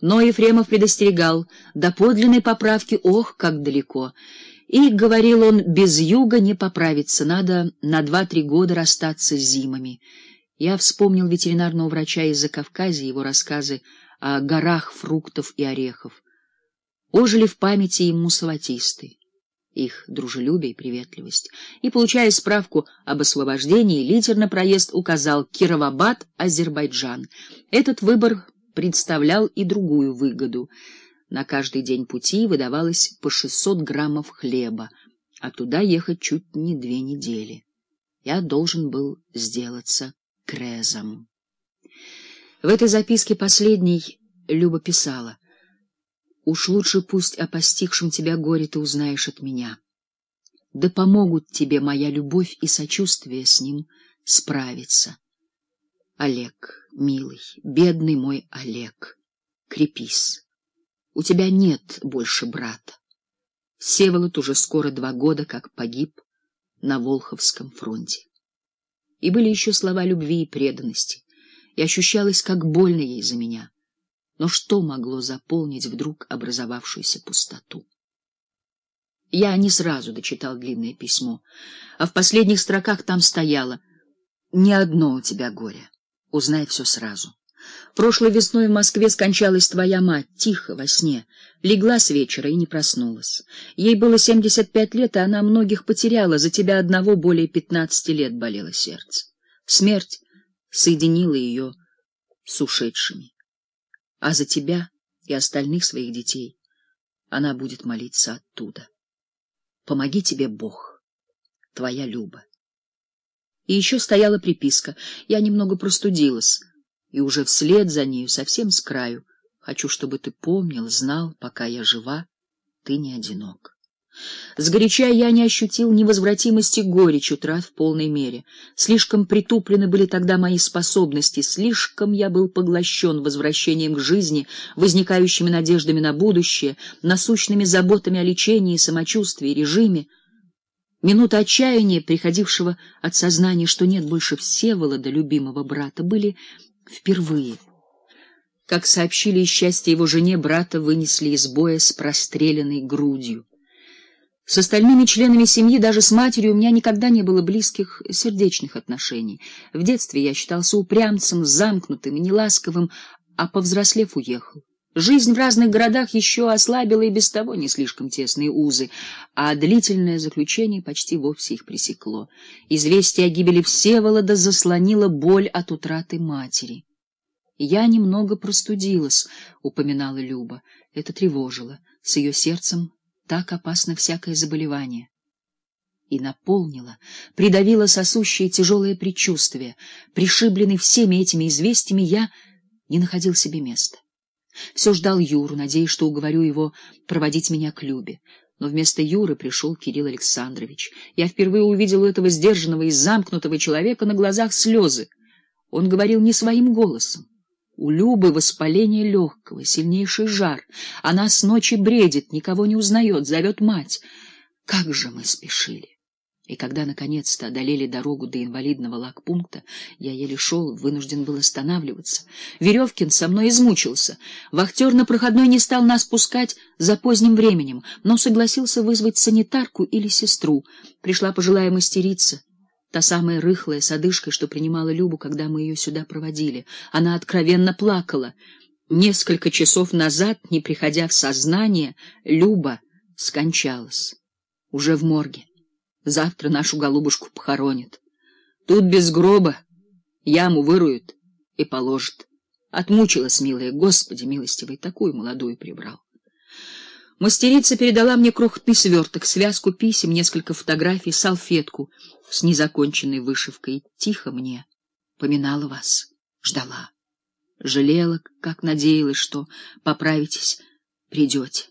Но Ефремов предостерегал, до подлинной поправки ох, как далеко. И, говорил он, без юга не поправиться, надо на два-три года расстаться с зимами. Я вспомнил ветеринарного врача из Закавказья, его рассказы о горах фруктов и орехов. Ожили в памяти ему салатисты, их дружелюбие и приветливость. И, получая справку об освобождении, лидер на проезд указал Кировабад, Азербайджан. Этот выбор представлял и другую выгоду. На каждый день пути выдавалось по 600 граммов хлеба, а туда ехать чуть не две недели. Я должен был сделаться крезом. В этой записке последней Люба писала: "Уж лучше пусть о постигшем тебя горе ты узнаешь от меня. Да помогут тебе моя любовь и сочувствие с ним справиться. Олег, милый, бедный мой Олег, крепись. У тебя нет больше брата. Всеволод уже скоро два года как погиб на Волховском фронте. И были еще слова любви и преданности, и ощущалось, как больно ей за меня. Но что могло заполнить вдруг образовавшуюся пустоту? Я не сразу дочитал длинное письмо, а в последних строках там стояло: "Не одно у тебя горе. Узнай все сразу. Прошлой весной в Москве скончалась твоя мать, тихо во сне, легла с вечера и не проснулась. Ей было семьдесят пять лет, и она многих потеряла, за тебя одного более пятнадцати лет болело сердце. Смерть соединила ее с ушедшими. А за тебя и остальных своих детей она будет молиться оттуда. Помоги тебе Бог. Твоя Люба. И еще стояла приписка: "Я немного простудилась" и уже вслед за нею, совсем с краю, хочу, чтобы ты помнил, знал, пока я жива, ты не одинок. Сгоряча я не ощутил невозвратимости горечь утрат в полной мере. Слишком притуплены были тогда мои способности, слишком я был поглощен возвращением к жизни, возникающими надеждами на будущее, насущными заботами о лечении, самочувствии, режиме. Минуты отчаяния, приходившего от сознания, что нет больше Всеволода, любимого брата, были Впервые. Как сообщили из счастья его жене, брата вынесли из боя с простреленной грудью. С остальными членами семьи, даже с матерью, у меня никогда не было близких сердечных отношений. В детстве я считался упрямцем, замкнутым и неласковым, а повзрослев уехал. Жизнь в разных городах еще ослабила и без того не слишком тесные узы, а длительное заключение почти вовсе их пресекло. Известие о гибели Всеволода заслонило боль от утраты матери. Я немного простудилась, упоминала Люба. Это тревожило. С ее сердцем так опасно всякое заболевание. И наполнило, придавило сосущее тяжелое предчувствие. Пришибленный всеми этими известиями, я не находил себе места. Все ждал Юру, надеясь, что уговорю его проводить меня к Любе. Но вместо Юры пришел Кирилл Александрович. Я впервые увидел у этого сдержанного и замкнутого человека на глазах слезы. Он говорил не своим голосом. У Любы воспаление легкого, сильнейший жар. Она с ночи бредит, никого не узнает, зовет мать. Как же мы спешили! И когда наконец-то одолели дорогу до инвалидного лагпункта, я еле шел, вынужден был останавливаться. Веревкин со мной измучился. Вахтер на проходной не стал нас пускать за поздним временем, но согласился вызвать санитарку или сестру. Пришла пожилая мастерица, та самая рыхлая с одышкой, что принимала Любу, когда мы ее сюда проводили. Она откровенно плакала. Несколько часов назад, не приходя в сознание, Люба скончалась уже в морге. Завтра нашу голубушку похоронят. Тут без гроба яму выруют и положат. Отмучилась, милая, Господи милостивый, такую молодую прибрал. Мастерица передала мне крохотный сверток, связку писем, несколько фотографий, салфетку с незаконченной вышивкой. Тихо мне поминала вас, ждала, жалела, как надеялась, что поправитесь, придете.